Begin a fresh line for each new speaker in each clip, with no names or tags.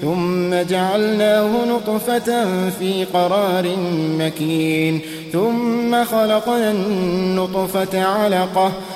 ثم جعلناه نطفة في قرار مكين. ثم خلقنا النطفة علقة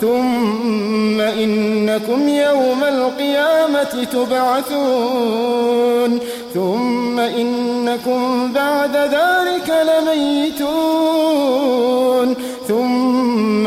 ثم إنكم يوم القيامة تبعثون. ثم إنكم بعد ذلك لميتون. ثم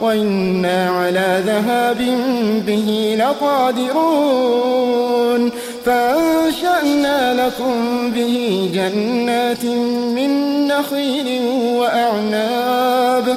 وإنا على ذهاب به لقادرون. فأنشأنا لكم به جنات من نخيل وأعناب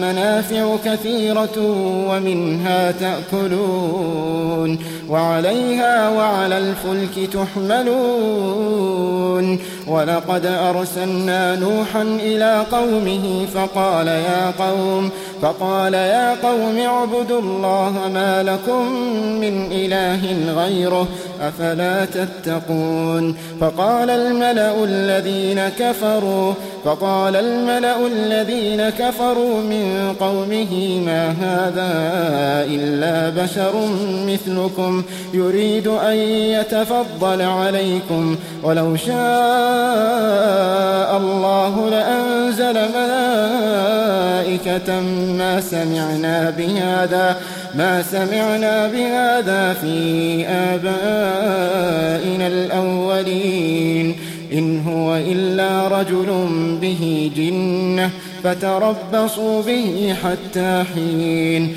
منافع كثيرة ومنها تأكلون وعليها وعلى الفلك تحملون ولقد أرسلنا نوحا إلى قومه فقال يا قوم فقال يا قوم اعبدوا الله ما لكم من إله غيره أفلا تتقون فقال الملأ الذين كفروا فقال الملأ الذين كفروا من قومه ما هذا إلا بشر مثلكم يريد أن يتفضل عليكم ولو شاء الله لأنزل ملائكة ما سمعنا بهذا ما سمعنا بهذا في آبائنا الأولين إن هو إلا رجل به جنة فتربصوا به حتى حين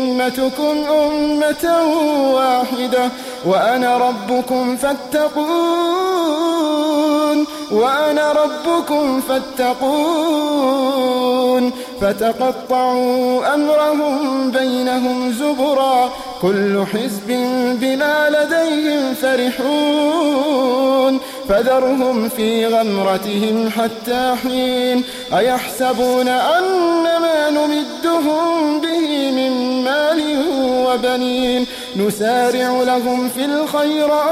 أمتكم أمة واحدة وأنا ربكم فاتقون وأنا ربكم فاتقون. فتقطعوا أمرهم بينهم زبرا كل حزب بما لديهم فرحون. فذرهم في غمرتهم حتى حين أيحسبون أن ما نمدهم به من مال وبنين نسارع لهم في الخيرات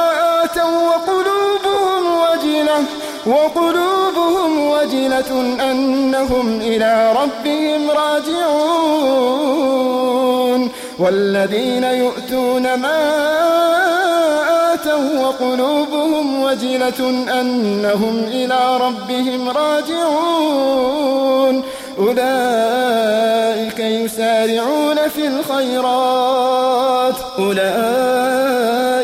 وقلوبهم وجلة أنهم إلى ربهم راجعون والذين يؤتون ما آتوا وقلوبهم وجلة أنهم إلى ربهم راجعون أولئك يسارعون في الخيرات أولئك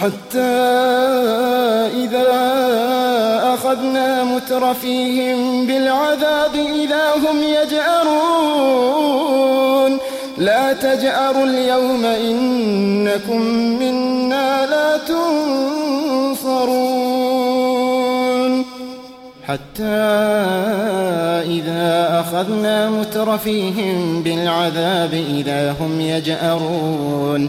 حتى إذا أخذنا مترفيهم بالعذاب إذا هم يجأرون. لا تجأروا اليوم إنكم منا لا تنصرون. حتى إذا أخذنا مترفيهم بالعذاب إذا هم يجأرون.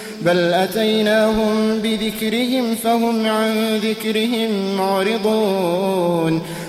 بل أتيناهم بذكرهم فهم عن ذكرهم معرضون.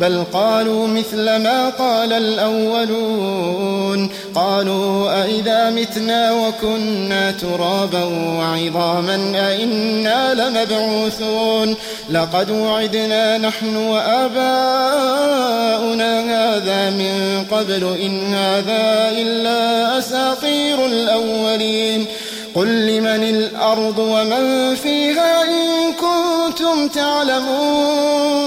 بل قالوا مثل ما قال الأولون. قالوا أئذا متنا وكنا ترابا وعظاما أئنا لمبعوثون. لقد وعدنا نحن وآباؤنا هذا من قبل إن هذا إلا أساطير الأولين. قل لمن الأرض ومن فيها إن كنتم تعلمون.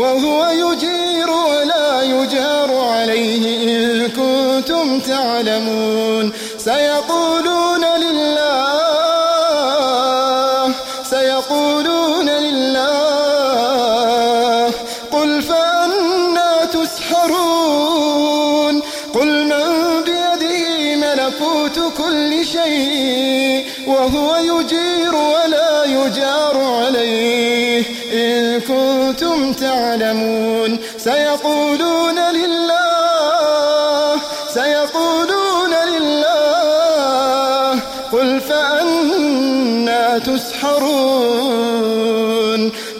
وهو يجير ولا يجار عليه إن كنتم تعلمون. سيقولون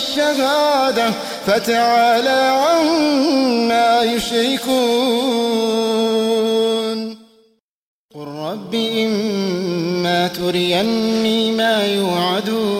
الغيب والشهادة فتعالى عما يشركون. قل رب إما تريني ما يوعدون.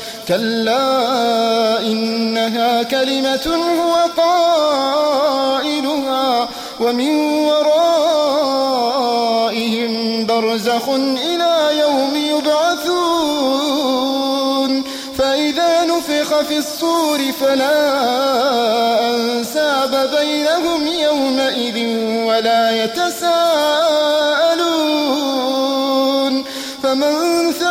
كلا إنها كلمة هو قائلها ومن ورائهم برزخ إلى يوم يبعثون. فإذا نفخ في الصور فلا أنساب بينهم يومئذ ولا يتساءلون. فمن موازينه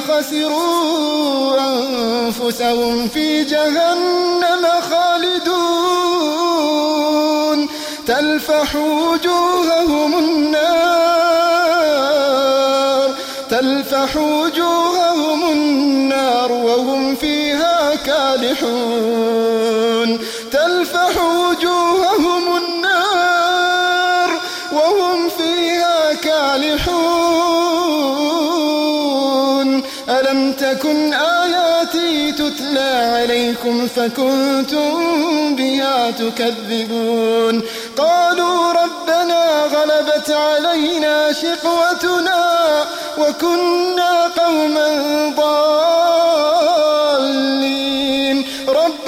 خسروا أنفسهم في جهنم خالدون. تلفح وجوههم النار تلفح وجوههم النار وهم فيها كالحون. تلفح تتلى عليكم فكنتم بها تكذبون. قالوا ربنا غلبت علينا شقوتنا وكنا قوما ضالين. ربنا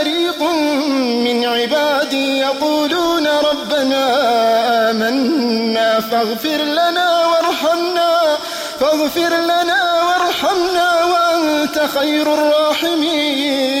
فريق من عبادي يقولون ربنا آمنا فاغفر لنا وارحمنا فاغفر لنا وارحمنا وأنت خير الراحمين.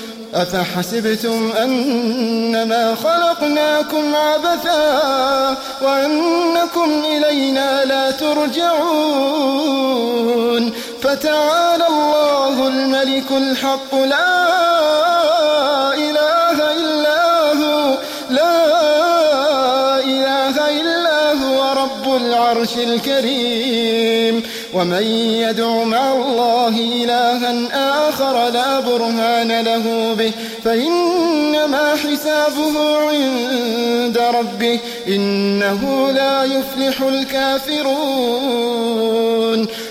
أفحسبتم أنما خلقناكم عبثا وأنكم إلينا لا ترجعون فتعالى الله الملك الحق لا رب العرش الكريم. ومن يدع مع الله إلها آخر لا برهان له به. فإنما حسابه عند ربه. إنه لا يفلح الكافرون.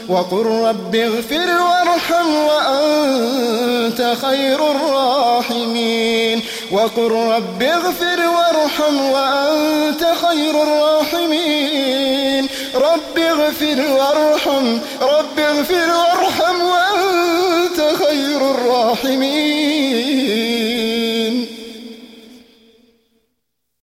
وقل رب اغفر وارحم وأنت خير الراحمين. وقل رب اغفر وارحم وأنت خير الراحمين. رب اغفر وارحم رب اغفر وارحم وأنت خير الراحمين.